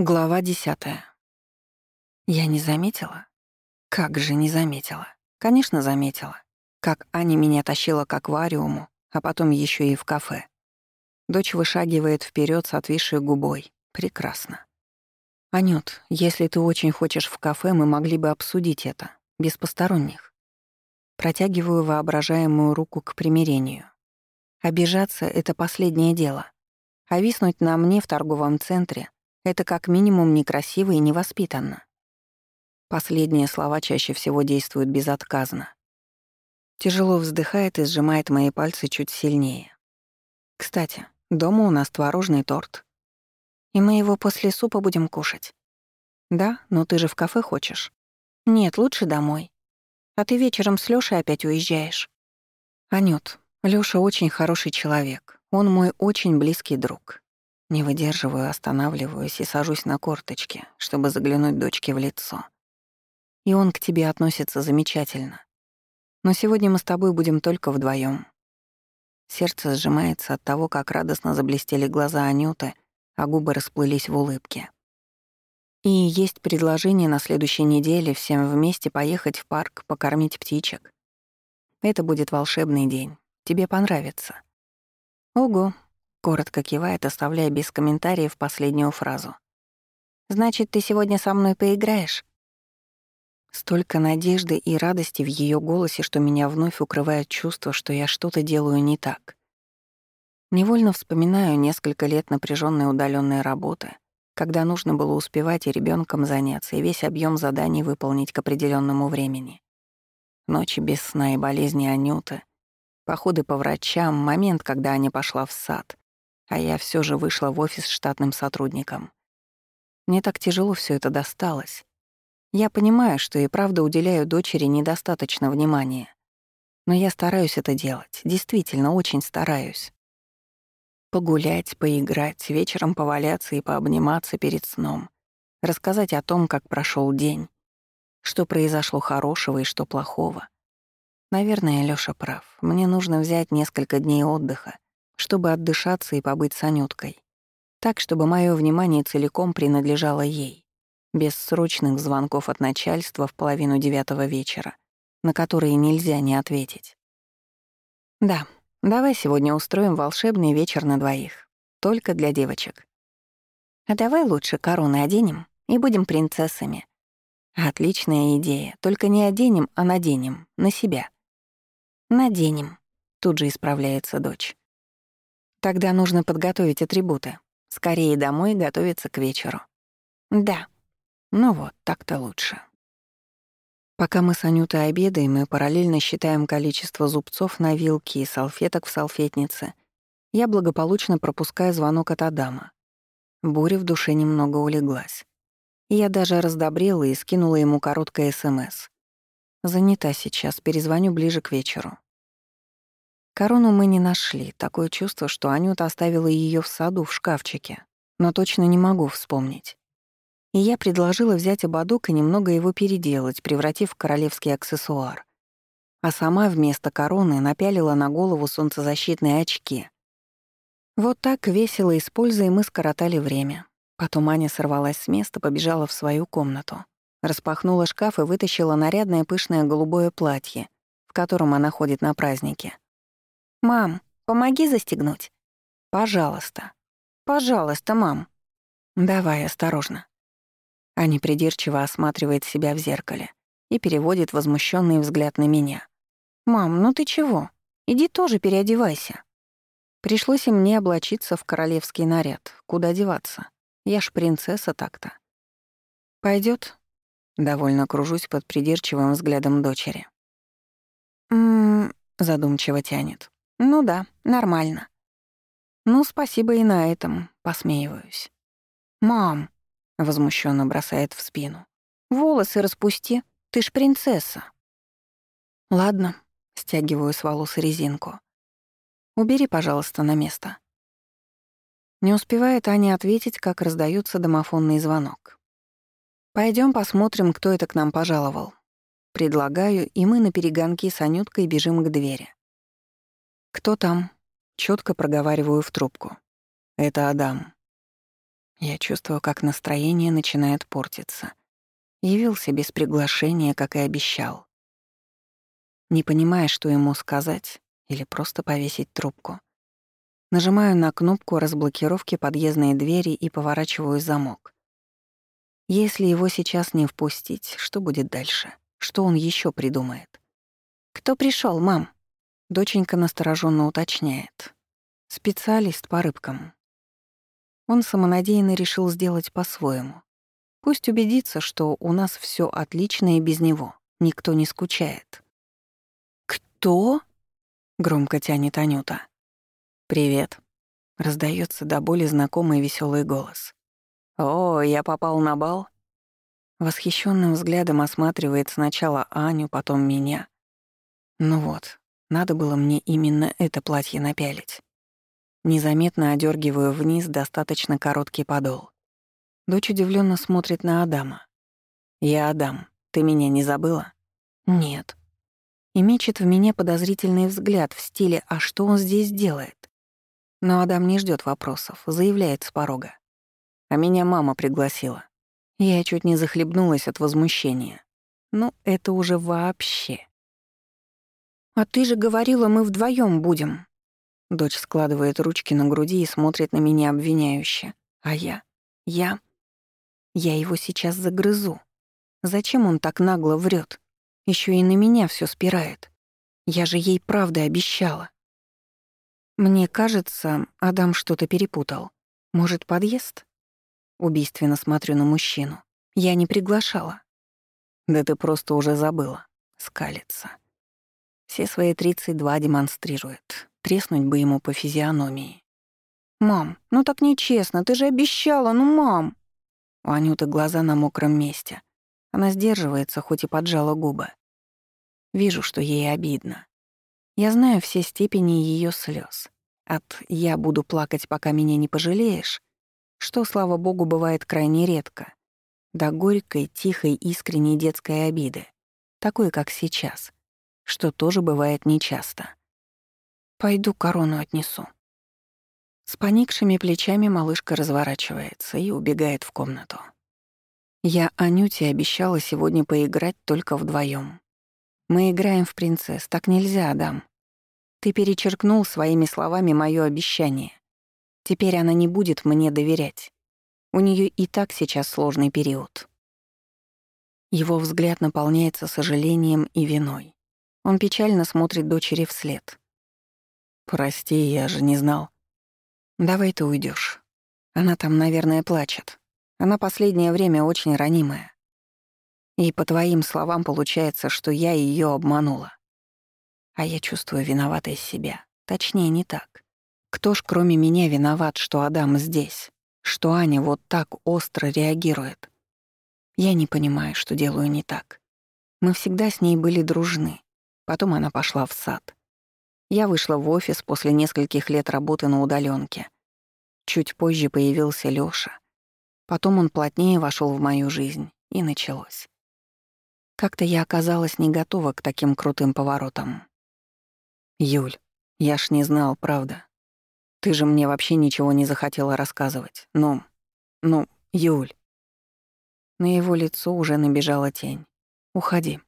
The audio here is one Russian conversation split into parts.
Глава десятая. Я не заметила? Как же не заметила? Конечно, заметила. Как Аня меня тащила к аквариуму, а потом еще и в кафе. Дочь вышагивает вперед с отвисшей губой. Прекрасно. «Анют, если ты очень хочешь в кафе, мы могли бы обсудить это, без посторонних». Протягиваю воображаемую руку к примирению. Обижаться — это последнее дело. А виснуть на мне в торговом центре — это как минимум некрасиво и невоспитанно. Последние слова чаще всего действуют безотказно. Тяжело вздыхает и сжимает мои пальцы чуть сильнее. Кстати, дома у нас творожный торт. И мы его после супа будем кушать. Да, но ты же в кафе хочешь. Нет, лучше домой. А ты вечером с Лёшей опять уезжаешь. Анют, Лёша очень хороший человек. Он мой очень близкий друг. Не выдерживаю, останавливаюсь и сажусь на корточки, чтобы заглянуть дочке в лицо. И он к тебе относится замечательно. Но сегодня мы с тобой будем только вдвоем. Сердце сжимается от того, как радостно заблестели глаза Анюты, а губы расплылись в улыбке. И есть предложение на следующей неделе всем вместе поехать в парк, покормить птичек. Это будет волшебный день. Тебе понравится. Ого, Коротко кивает, оставляя без комментариев последнюю фразу. «Значит, ты сегодня со мной поиграешь?» Столько надежды и радости в ее голосе, что меня вновь укрывает чувство, что я что-то делаю не так. Невольно вспоминаю несколько лет напряженной удаленной работы, когда нужно было успевать и ребенком заняться, и весь объем заданий выполнить к определенному времени. Ночи без сна и болезни Анюты, походы по врачам, момент, когда Аня пошла в сад, а я все же вышла в офис штатным сотрудником. Мне так тяжело все это досталось. Я понимаю, что и правда уделяю дочери недостаточно внимания. Но я стараюсь это делать, действительно очень стараюсь. Погулять, поиграть, вечером поваляться и пообниматься перед сном. Рассказать о том, как прошел день, что произошло хорошего и что плохого. Наверное, Лёша прав. Мне нужно взять несколько дней отдыха, чтобы отдышаться и побыть с Анюткой. Так, чтобы мое внимание целиком принадлежало ей, без срочных звонков от начальства в половину девятого вечера, на которые нельзя не ответить. Да, давай сегодня устроим волшебный вечер на двоих, только для девочек. А давай лучше короны оденем и будем принцессами. Отличная идея, только не оденем, а наденем, на себя. Наденем, тут же исправляется дочь. Тогда нужно подготовить атрибуты. Скорее домой готовиться к вечеру. Да. Ну вот, так-то лучше. Пока мы с Анютой обедаем, мы параллельно считаем количество зубцов на вилке и салфеток в салфетнице. Я благополучно пропускаю звонок от Адама. Буря в душе немного улеглась. Я даже раздобрела и скинула ему короткое СМС. Занята сейчас, перезвоню ближе к вечеру. Корону мы не нашли. Такое чувство, что Анюта оставила ее в саду в шкафчике. Но точно не могу вспомнить. И я предложила взять ободок и немного его переделать, превратив в королевский аксессуар. А сама вместо короны напялила на голову солнцезащитные очки. Вот так весело используя мы скоротали время. Потом Аня сорвалась с места, побежала в свою комнату. Распахнула шкаф и вытащила нарядное пышное голубое платье, в котором она ходит на праздники. «Мам, помоги застегнуть». «Пожалуйста». «Пожалуйста, мам». «Давай, осторожно». Аня придирчиво осматривает себя в зеркале и переводит возмущенный взгляд на меня. «Мам, ну ты чего? Иди тоже переодевайся». Пришлось и мне облачиться в королевский наряд. Куда деваться? Я ж принцесса так-то. Пойдет? Довольно кружусь под придирчивым взглядом дочери. «М-м-м», задумчиво тянет. Ну да, нормально. Ну, спасибо и на этом, посмеиваюсь. Мам, возмущенно бросает в спину. Волосы распусти, ты ж принцесса. Ладно, стягиваю с волос резинку. Убери, пожалуйста, на место. Не успевает Аня ответить, как раздается домофонный звонок. Пойдем посмотрим, кто это к нам пожаловал. Предлагаю, и мы на перегонки с Анюткой бежим к двери. «Кто там?» — четко проговариваю в трубку. «Это Адам». Я чувствую, как настроение начинает портиться. Явился без приглашения, как и обещал. Не понимая, что ему сказать, или просто повесить трубку. Нажимаю на кнопку разблокировки подъездной двери и поворачиваю замок. Если его сейчас не впустить, что будет дальше? Что он еще придумает? «Кто пришел, мам?» Доченька настороженно уточняет. «Специалист по рыбкам». Он самонадеянно решил сделать по-своему. Пусть убедится, что у нас все отлично и без него. Никто не скучает. «Кто?» — громко тянет Анюта. «Привет», — раздается до боли знакомый веселый голос. «О, я попал на бал?» Восхищенным взглядом осматривает сначала Аню, потом меня. Ну вот, надо было мне именно это платье напялить. Незаметно одергиваю вниз достаточно короткий подол. Дочь удивленно смотрит на Адама. «Я Адам. Ты меня не забыла?» «Нет». И мечет в меня подозрительный взгляд в стиле «А что он здесь делает?» Но Адам не ждет вопросов, заявляет с порога. А меня мама пригласила. Я чуть не захлебнулась от возмущения. Ну, это уже вообще. «А ты же говорила, мы вдвоем будем». Дочь складывает ручки на груди и смотрит на меня обвиняюще. А я? Я? Я его сейчас загрызу. Зачем он так нагло врет? Еще и на меня все спирает. Я же ей правда обещала. Мне кажется, Адам что-то перепутал. Может, подъезд? Убийственно смотрю на мужчину. Я не приглашала. Да ты просто уже забыла. Скалится. Все свои 32 демонстрирует. Треснуть бы ему по физиономии. «Мам, ну так нечестно, ты же обещала, ну мам!» У Анюты глаза на мокром месте. Она сдерживается, хоть и поджала губы. Вижу, что ей обидно. Я знаю все степени ее слез. От «я буду плакать, пока меня не пожалеешь» что, слава богу, бывает крайне редко, до горькой, тихой, искренней детской обиды, такой, как сейчас, что тоже бывает нечасто. «Пойду корону отнесу». С поникшими плечами малышка разворачивается и убегает в комнату. Я Анюте обещала сегодня поиграть только вдвоем. Мы играем в принцесс, так нельзя, Адам. Ты перечеркнул своими словами моё обещание. Теперь она не будет мне доверять. У нее и так сейчас сложный период. Его взгляд наполняется сожалением и виной. Он печально смотрит дочери вслед. «Прости, я же не знал». «Давай ты уйдешь. Она там, наверное, плачет. Она последнее время очень ранимая. И по твоим словам получается, что я ее обманула. А я чувствую виноватой себя. Точнее, не так. Кто ж кроме меня виноват, что Адам здесь? Что Аня вот так остро реагирует? Я не понимаю, что делаю не так. Мы всегда с ней были дружны. Потом она пошла в сад. Я вышла в офис после нескольких лет работы на удаленке. Чуть позже появился Лёша. Потом он плотнее вошел в мою жизнь, и началось. Как-то я оказалась не готова к таким крутым поворотам. «Юль, я ж не знал, правда. Ты же мне вообще ничего не захотела рассказывать. Ну, ну, Юль. На его лицо уже набежала тень. Уходи.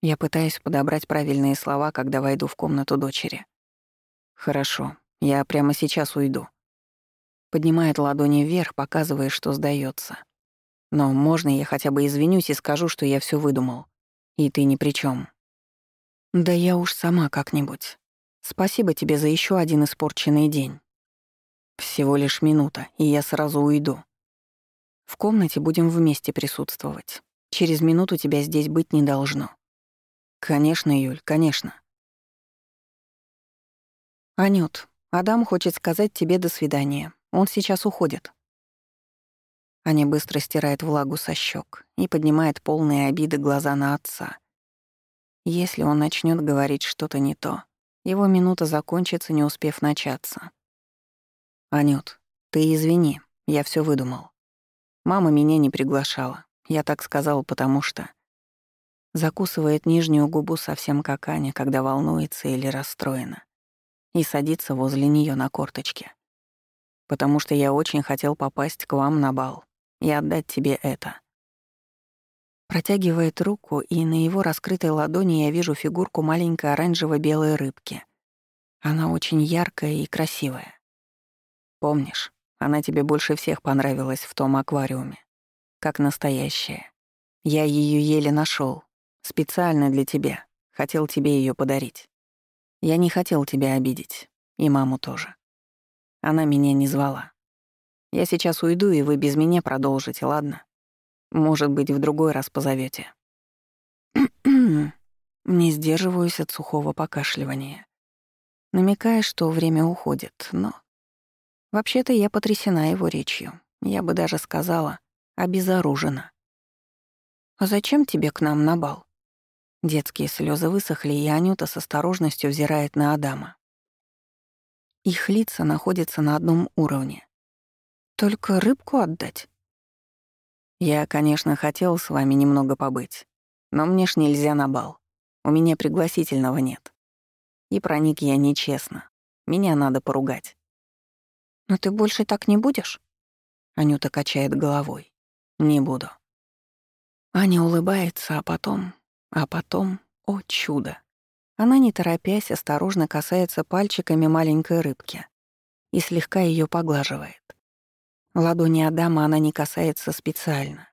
Я пытаюсь подобрать правильные слова, когда войду в комнату дочери. Хорошо, я прямо сейчас уйду. Поднимает ладони вверх, показывая, что сдается. Но можно я хотя бы извинюсь и скажу, что я все выдумал. И ты ни при чем. Да я уж сама как-нибудь. Спасибо тебе за еще один испорченный день. Всего лишь минута, и я сразу уйду. В комнате будем вместе присутствовать. Через минуту тебя здесь быть не должно. Конечно, Юль, конечно. Анют, Адам хочет сказать тебе до свидания. Он сейчас уходит. Аня быстро стирает влагу со щек и поднимает полные обиды глаза на отца. Если он начнет говорить что-то не то, его минута закончится, не успев начаться. «Анют, ты извини, я все выдумал. Мама меня не приглашала. Я так сказал, потому что...» Закусывает нижнюю губу совсем как Аня, когда волнуется или расстроена, и садится возле нее на корточке. потому что я очень хотел попасть к вам на бал и отдать тебе это». Протягивает руку, и на его раскрытой ладони я вижу фигурку маленькой оранжево-белой рыбки. Она очень яркая и красивая. Помнишь, она тебе больше всех понравилась в том аквариуме. Как настоящая. Я ее еле нашел, Специально для тебя. Хотел тебе ее подарить. Я не хотел тебя обидеть. И маму тоже. Она меня не звала. Я сейчас уйду, и вы без меня продолжите, ладно? Может быть, в другой раз позовете. Не сдерживаюсь от сухого покашливания. Намекая, что время уходит, но... Вообще-то я потрясена его речью. Я бы даже сказала, обезоружена. «А зачем тебе к нам на бал?» Детские слезы высохли, и Анюта с осторожностью взирает на Адама. Их лица находятся на одном уровне. Только рыбку отдать? Я, конечно, хотел с вами немного побыть, но мне ж нельзя на бал. У меня пригласительного нет. И проник я нечестно. Меня надо поругать. «Но ты больше так не будешь?» Анюта качает головой. «Не буду». Аня улыбается, а потом... А потом... О, чудо! Она, не торопясь, осторожно касается пальчиками маленькой рыбки и слегка ее поглаживает. Ладони Адама она не касается специально.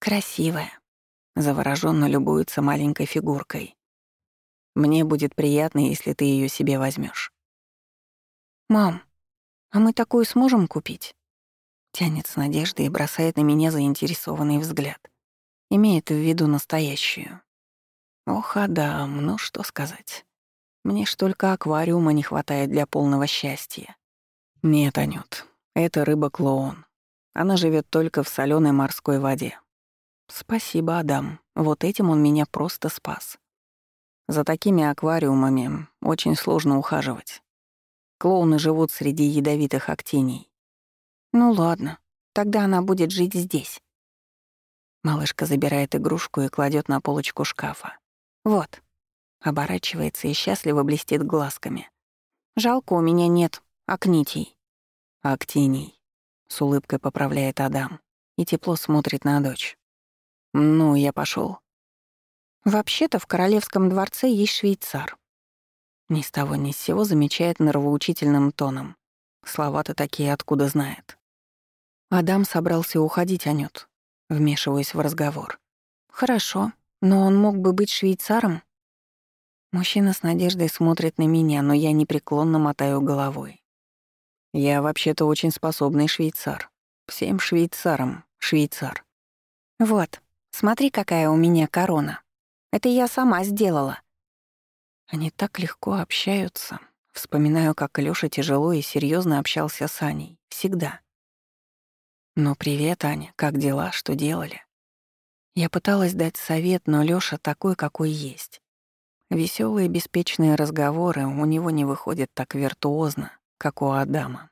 «Красивая», — завороженно любуется маленькой фигуркой. «Мне будет приятно, если ты ее себе возьмешь. «Мам, а мы такую сможем купить?» Тянет с надеждой и бросает на меня заинтересованный взгляд. Имеет в виду настоящую. Ох, Адам, ну что сказать. Мне ж только аквариума не хватает для полного счастья. Нет, Анют, это рыба-клоун. Она живет только в соленой морской воде. Спасибо, Адам. Вот этим он меня просто спас. За такими аквариумами очень сложно ухаживать. Клоуны живут среди ядовитых актиний. Ну ладно, тогда она будет жить здесь. Малышка забирает игрушку и кладет на полочку шкафа. Вот. Оборачивается и счастливо блестит глазками. Жалко, у меня нет акнитий. Актиний. С улыбкой поправляет Адам и тепло смотрит на дочь. Ну, я пошел. Вообще-то в королевском дворце есть швейцар. Ни с того ни с сего замечает нравоучительным тоном. Слова-то такие откуда знает. Адам собрался уходить, Анют, вмешиваясь в разговор. «Хорошо, но он мог бы быть швейцаром?» Мужчина с надеждой смотрит на меня, но я непреклонно мотаю головой. «Я вообще-то очень способный швейцар. Всем швейцарам швейцар». «Вот, смотри, какая у меня корона. Это я сама сделала». Они так легко общаются. Вспоминаю, как Лёша тяжело и серьезно общался с Аней. Всегда. «Ну, привет, Аня. Как дела? Что делали?» Я пыталась дать совет, но Лёша такой, какой есть. Веселые, беспечные разговоры у него не выходят так виртуозно, как у Адама.